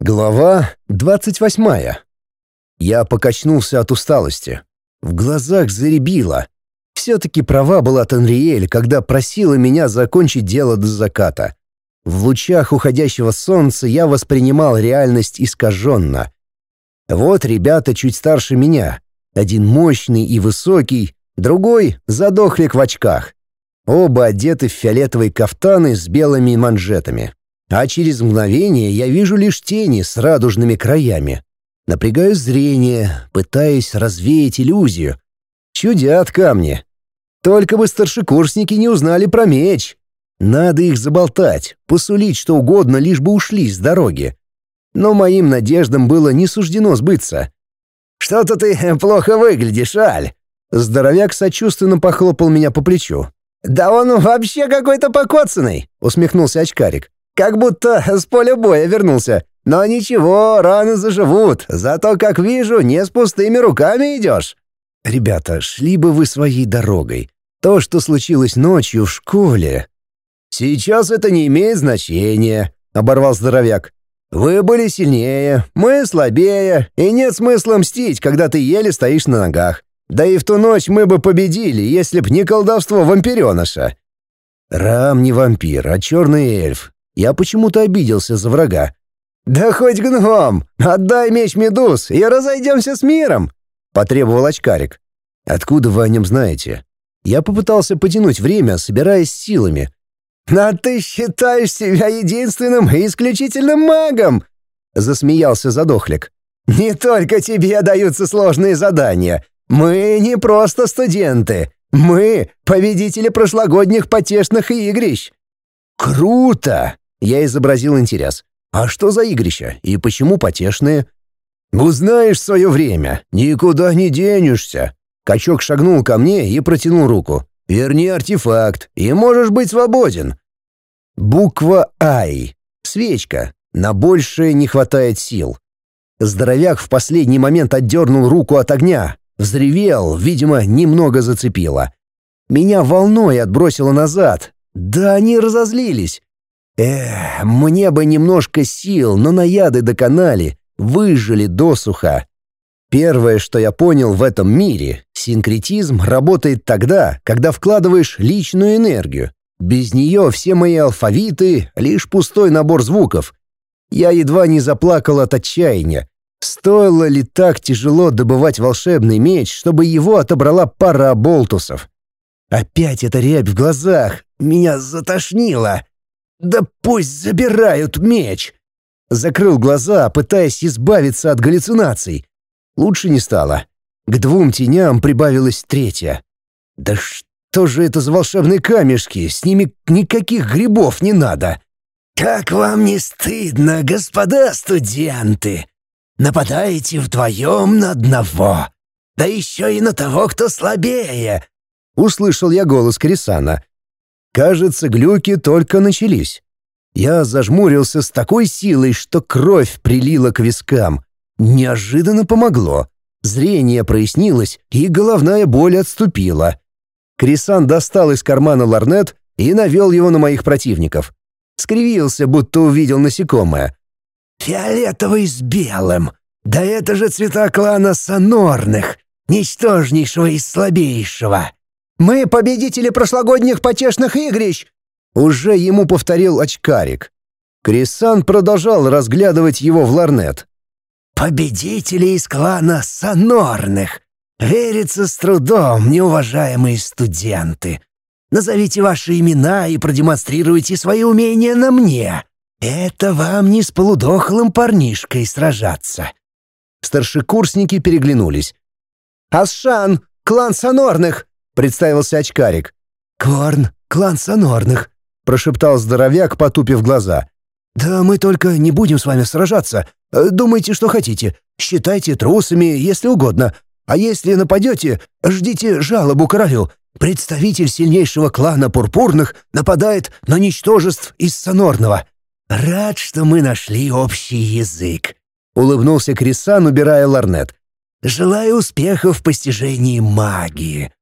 Глава двадцать восьмая. Я покачнулся от усталости. В глазах заребило. Все-таки права была Танриэль, когда просила меня закончить дело до заката. В лучах уходящего солнца я воспринимал реальность искаженно. Вот ребята чуть старше меня. Один мощный и высокий, другой — задохлик в очках. Оба одеты в фиолетовые кафтаны с белыми манжетами. А через мгновение я вижу лишь тени с радужными краями. Напрягаю зрение, пытаясь развеять иллюзию. Чудят камни. Только бы старшекурсники не узнали про меч. Надо их заболтать, посулить что угодно, лишь бы ушли с дороги. Но моим надеждам было не суждено сбыться. «Что-то ты плохо выглядишь, Аль!» Здоровяк сочувственно похлопал меня по плечу. «Да он вообще какой-то покоцанный!» — усмехнулся очкарик. Как будто с поля боя вернулся. Но ничего, раны заживут. Зато, как вижу, не с пустыми руками идешь. Ребята, шли бы вы своей дорогой. То, что случилось ночью в школе... Сейчас это не имеет значения, оборвал здоровяк. Вы были сильнее, мы слабее, и нет смысла мстить, когда ты еле стоишь на ногах. Да и в ту ночь мы бы победили, если б не колдовство вампиреныша. Рам не вампир, а черный эльф. Я почему-то обиделся за врага. «Да хоть гном! Отдай меч Медуз и разойдемся с миром!» — потребовал очкарик. «Откуда вы о нем знаете?» Я попытался потянуть время, собираясь силами. «А ты считаешь себя единственным и исключительным магом!» — засмеялся задохлик. «Не только тебе даются сложные задания. Мы не просто студенты. Мы — победители прошлогодних потешных игрищ». «Круто!» Я изобразил интерес. «А что за игрища? И почему потешные?» «Узнаешь свое время. Никуда не денешься». Качок шагнул ко мне и протянул руку. «Верни артефакт, и можешь быть свободен». Буква «Ай». Свечка. На большее не хватает сил. Здоровяк в последний момент отдернул руку от огня. Взревел, видимо, немного зацепило. Меня волной отбросило назад. Да они разозлились. Эх, мне бы немножко сил, но наяды доконали, выжили досуха. Первое, что я понял в этом мире, синкретизм работает тогда, когда вкладываешь личную энергию. Без нее все мои алфавиты — лишь пустой набор звуков. Я едва не заплакал от отчаяния. Стоило ли так тяжело добывать волшебный меч, чтобы его отобрала пара болтусов? Опять эта рябь в глазах. Меня затошнило. «Да пусть забирают меч!» Закрыл глаза, пытаясь избавиться от галлюцинаций. Лучше не стало. К двум теням прибавилась третья. «Да что же это за волшебные камешки? С ними никаких грибов не надо!» «Как вам не стыдно, господа студенты? Нападаете вдвоем на одного, да еще и на того, кто слабее!» Услышал я голос Крисана. Кажется, глюки только начались. Я зажмурился с такой силой, что кровь прилила к вискам. Неожиданно помогло. Зрение прояснилось, и головная боль отступила. Крисан достал из кармана ларнет и навел его на моих противников. Скривился, будто увидел насекомое. «Фиолетовый с белым! Да это же цвета клана Сонорных, ничтожнейшего и слабейшего!» Мы победители прошлогодних потешных игрищ!» Уже ему повторил очкарик. Крисан продолжал разглядывать его в ларнет. «Победители из клана Сонорных! Верится с трудом, неуважаемые студенты! Назовите ваши имена и продемонстрируйте свои умения на мне! Это вам не с полудохлым парнишкой сражаться!» Старшекурсники переглянулись. «Асшан, клан Сонорных!» Представился очкарик. «Корн, клан Сонорных», — прошептал здоровяк, потупив глаза. «Да мы только не будем с вами сражаться. Думайте, что хотите. Считайте трусами, если угодно. А если нападете, ждите жалобу королю. Представитель сильнейшего клана Пурпурных нападает на ничтожеств из Сонорного. Рад, что мы нашли общий язык», — улыбнулся Крисан, убирая ларнет. «Желаю успехов в постижении магии».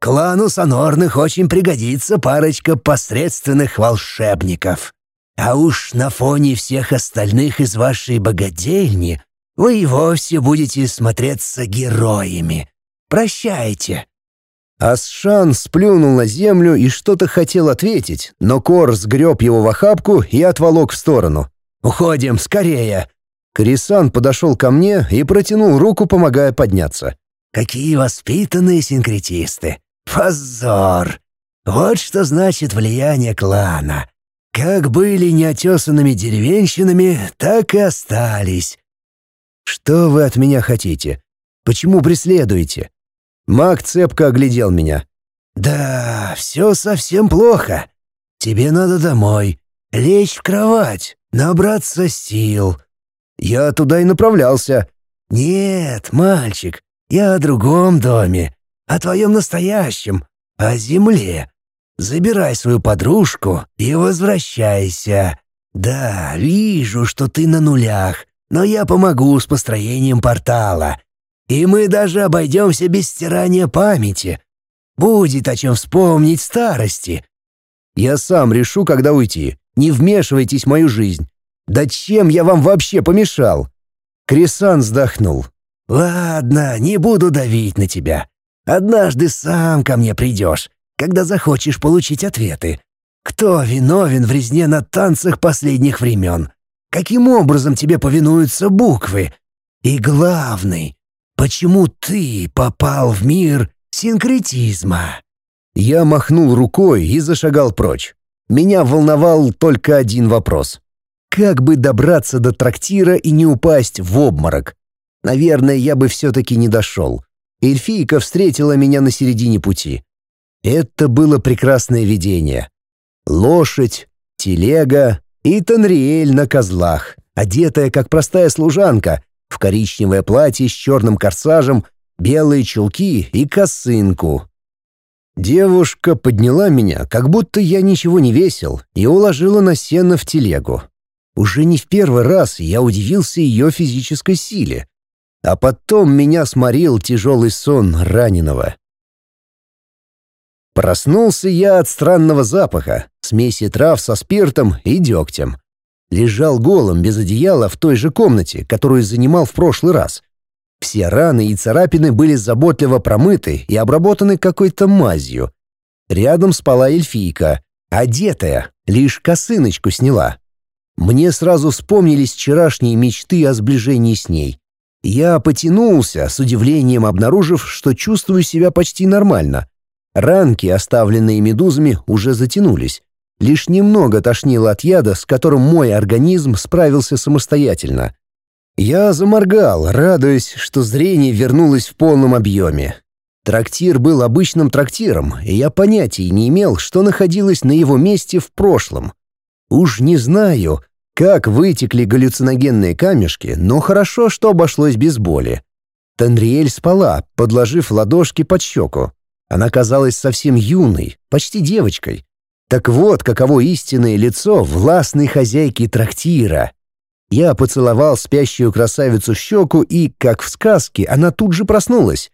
Клану Сонорных очень пригодится парочка посредственных волшебников». А уж на фоне всех остальных из вашей богадельни вы и вовсе будете смотреться героями. Прощайте». Асшан сплюнул на землю и что-то хотел ответить, но Кор сгреб его в охапку и отволок в сторону. «Уходим, скорее!» Крисан подошел ко мне и протянул руку, помогая подняться. «Какие воспитанные синкретисты! Позор! Вот что значит влияние клана. Как были неотесанными деревенщинами, так и остались. Что вы от меня хотите? Почему преследуете?» Маг цепко оглядел меня. «Да, все совсем плохо. Тебе надо домой, лечь в кровать, набраться сил». Я туда и направлялся. «Нет, мальчик, я о другом доме, о твоем настоящем, о земле. Забирай свою подружку и возвращайся. Да, вижу, что ты на нулях, но я помогу с построением портала. И мы даже обойдемся без стирания памяти. Будет о чем вспомнить старости. Я сам решу, когда уйти. Не вмешивайтесь в мою жизнь. Да чем я вам вообще помешал?» Крисан вздохнул. «Ладно, не буду давить на тебя. Однажды сам ко мне придешь, когда захочешь получить ответы. Кто виновен в резне на танцах последних времен? Каким образом тебе повинуются буквы? И главный, Почему ты попал в мир синкретизма?» Я махнул рукой и зашагал прочь. Меня волновал только один вопрос. Как бы добраться до трактира и не упасть в обморок? Наверное, я бы все-таки не дошел. Эльфийка встретила меня на середине пути. Это было прекрасное видение. Лошадь, телега и Танриэль на козлах, одетая как простая служанка, в коричневое платье с черным корсажем, белые чулки и косынку. Девушка подняла меня, как будто я ничего не весил, и уложила на сено в телегу. Уже не в первый раз я удивился ее физической силе. А потом меня сморил тяжелый сон раненого. Проснулся я от странного запаха, смеси трав со спиртом и дегтем. Лежал голым, без одеяла, в той же комнате, которую занимал в прошлый раз. Все раны и царапины были заботливо промыты и обработаны какой-то мазью. Рядом спала эльфийка, одетая, лишь косыночку сняла. Мне сразу вспомнились вчерашние мечты о сближении с ней. Я потянулся, с удивлением обнаружив, что чувствую себя почти нормально. Ранки, оставленные медузами, уже затянулись. Лишь немного тошнило от яда, с которым мой организм справился самостоятельно. Я заморгал, радуясь, что зрение вернулось в полном объеме. Трактир был обычным трактиром, и я понятия не имел, что находилось на его месте в прошлом. Уж не знаю, как вытекли галлюциногенные камешки, но хорошо, что обошлось без боли. Танриэль спала, подложив ладошки под щеку. Она казалась совсем юной, почти девочкой. Так вот, каково истинное лицо властной хозяйки трактира. Я поцеловал спящую красавицу щеку, и, как в сказке, она тут же проснулась.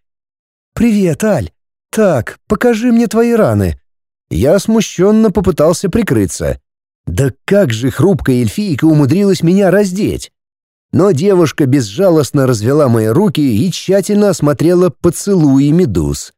«Привет, Аль. Так, покажи мне твои раны». Я смущенно попытался прикрыться. Да как же хрупкая эльфийка умудрилась меня раздеть? Но девушка безжалостно развела мои руки и тщательно осмотрела поцелуи медуз.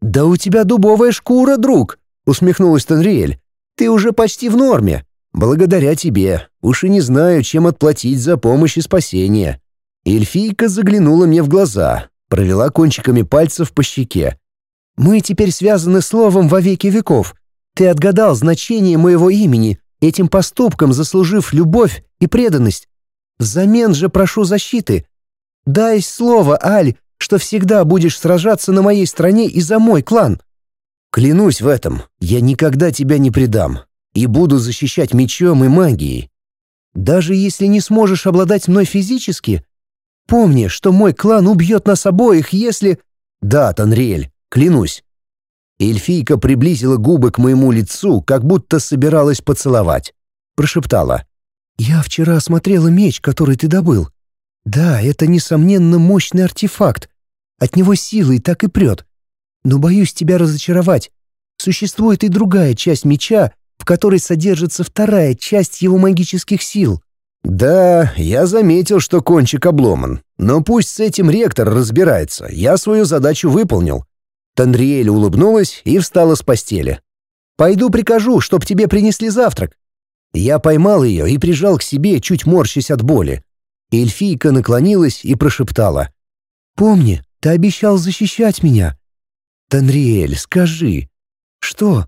«Да у тебя дубовая шкура, друг!» — усмехнулась Танриэль. «Ты уже почти в норме. Благодаря тебе. Уж и не знаю, чем отплатить за помощь и спасение». Эльфийка заглянула мне в глаза, провела кончиками пальцев по щеке. «Мы теперь связаны словом во веки веков. Ты отгадал значение моего имени, этим поступком заслужив любовь и преданность. Взамен же прошу защиты. Дай слово, Аль, что всегда будешь сражаться на моей стороне и за мой клан». Клянусь в этом, я никогда тебя не предам и буду защищать мечом и магией. Даже если не сможешь обладать мной физически, помни, что мой клан убьет нас обоих, если... Да, Танриэль, клянусь. Эльфийка приблизила губы к моему лицу, как будто собиралась поцеловать. Прошептала. «Я вчера осмотрела меч, который ты добыл. Да, это, несомненно, мощный артефакт. От него силой так и прет. Но боюсь тебя разочаровать. Существует и другая часть меча, в которой содержится вторая часть его магических сил. Да, я заметил, что кончик обломан, но пусть с этим ректор разбирается, я свою задачу выполнил. Тандриэль улыбнулась и встала с постели. «Пойду прикажу, чтоб тебе принесли завтрак». Я поймал ее и прижал к себе, чуть морщась от боли. Эльфийка наклонилась и прошептала. «Помни, ты обещал защищать меня». «Танриэль, скажи». «Что?»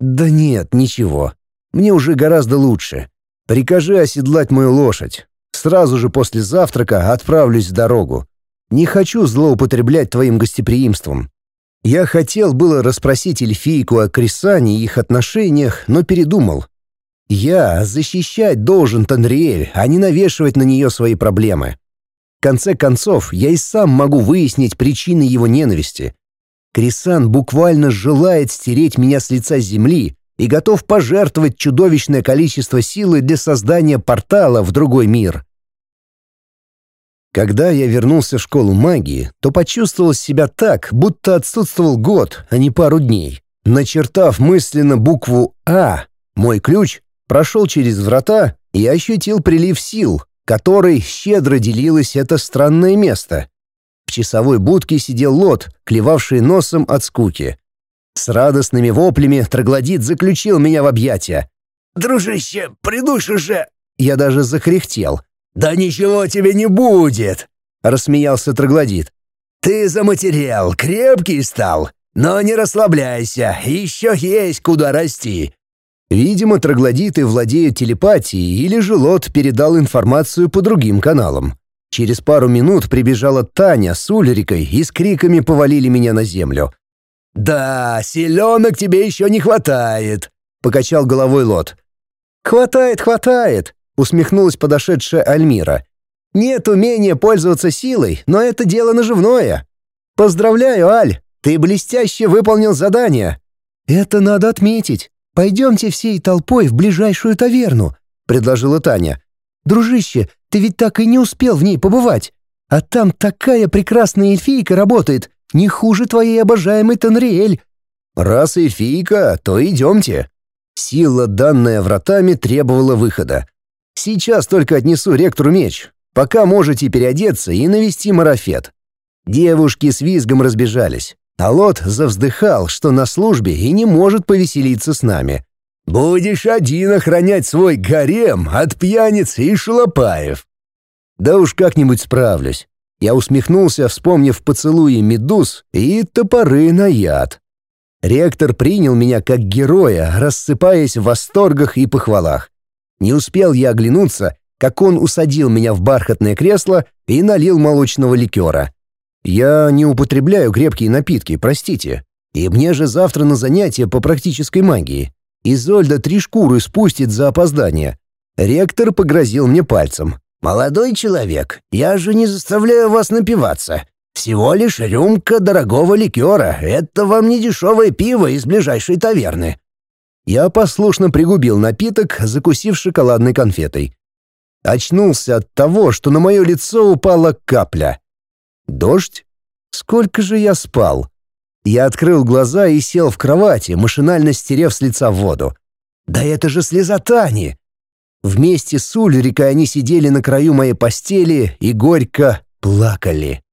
«Да нет, ничего. Мне уже гораздо лучше. Прикажи оседлать мою лошадь. Сразу же после завтрака отправлюсь в дорогу. Не хочу злоупотреблять твоим гостеприимством. Я хотел было расспросить эльфийку о Крисане и их отношениях, но передумал. Я защищать должен Танриэль, а не навешивать на нее свои проблемы. В конце концов, я и сам могу выяснить причины его ненависти. Крисан буквально желает стереть меня с лица земли и готов пожертвовать чудовищное количество силы для создания портала в другой мир. Когда я вернулся в школу магии, то почувствовал себя так, будто отсутствовал год, а не пару дней. Начертав мысленно букву «А», мой ключ прошел через врата и ощутил прилив сил, который щедро делилось это странное место. В часовой будке сидел лот, клевавший носом от скуки. С радостными воплями троглодит заключил меня в объятия. «Дружище, придушишь же!» Я даже захрехтел — «Да ничего тебе не будет!» — рассмеялся троглодит. «Ты заматерел, крепкий стал, но не расслабляйся, еще есть куда расти». Видимо, троглодиты владеют телепатией или же Лот передал информацию по другим каналам. Через пару минут прибежала Таня с Ульрикой и с криками повалили меня на землю. «Да, селенок тебе еще не хватает», — покачал головой Лот. «Хватает, хватает», усмехнулась подошедшая Альмира. Нет умения пользоваться силой, но это дело наживное. Поздравляю, Аль, ты блестяще выполнил задание. Это надо отметить. Пойдемте всей толпой в ближайшую таверну, предложила Таня. Дружище, ты ведь так и не успел в ней побывать. А там такая прекрасная эльфийка работает, не хуже твоей обожаемой Танриэль. Раз эльфийка, то идемте. Сила, данная вратами, требовала выхода. Сейчас только отнесу ректору меч. Пока можете переодеться и навести марафет». Девушки с визгом разбежались. А Лот завздыхал, что на службе и не может повеселиться с нами. «Будешь один охранять свой гарем от пьяниц и шалопаев». «Да уж как-нибудь справлюсь». Я усмехнулся, вспомнив поцелуи медуз и топоры на яд. Ректор принял меня как героя, рассыпаясь в восторгах и похвалах. Не успел я оглянуться, как он усадил меня в бархатное кресло и налил молочного ликера. Я не употребляю крепкие напитки, простите. И мне же завтра на занятия по практической магии. Изольда три шкуры спустит за опоздание. Ректор погрозил мне пальцем. «Молодой человек, я же не заставляю вас напиваться. Всего лишь рюмка дорогого ликера. Это вам не дешевое пиво из ближайшей таверны. Я послушно пригубил напиток, закусив шоколадной конфетой. Очнулся от того, что на мое лицо упала капля. Дождь? Сколько же я спал? Я открыл глаза и сел в кровати, машинально стерев с лица воду. Да это же слеза Тани! Вместе с Ульрикой они сидели на краю моей постели и горько плакали.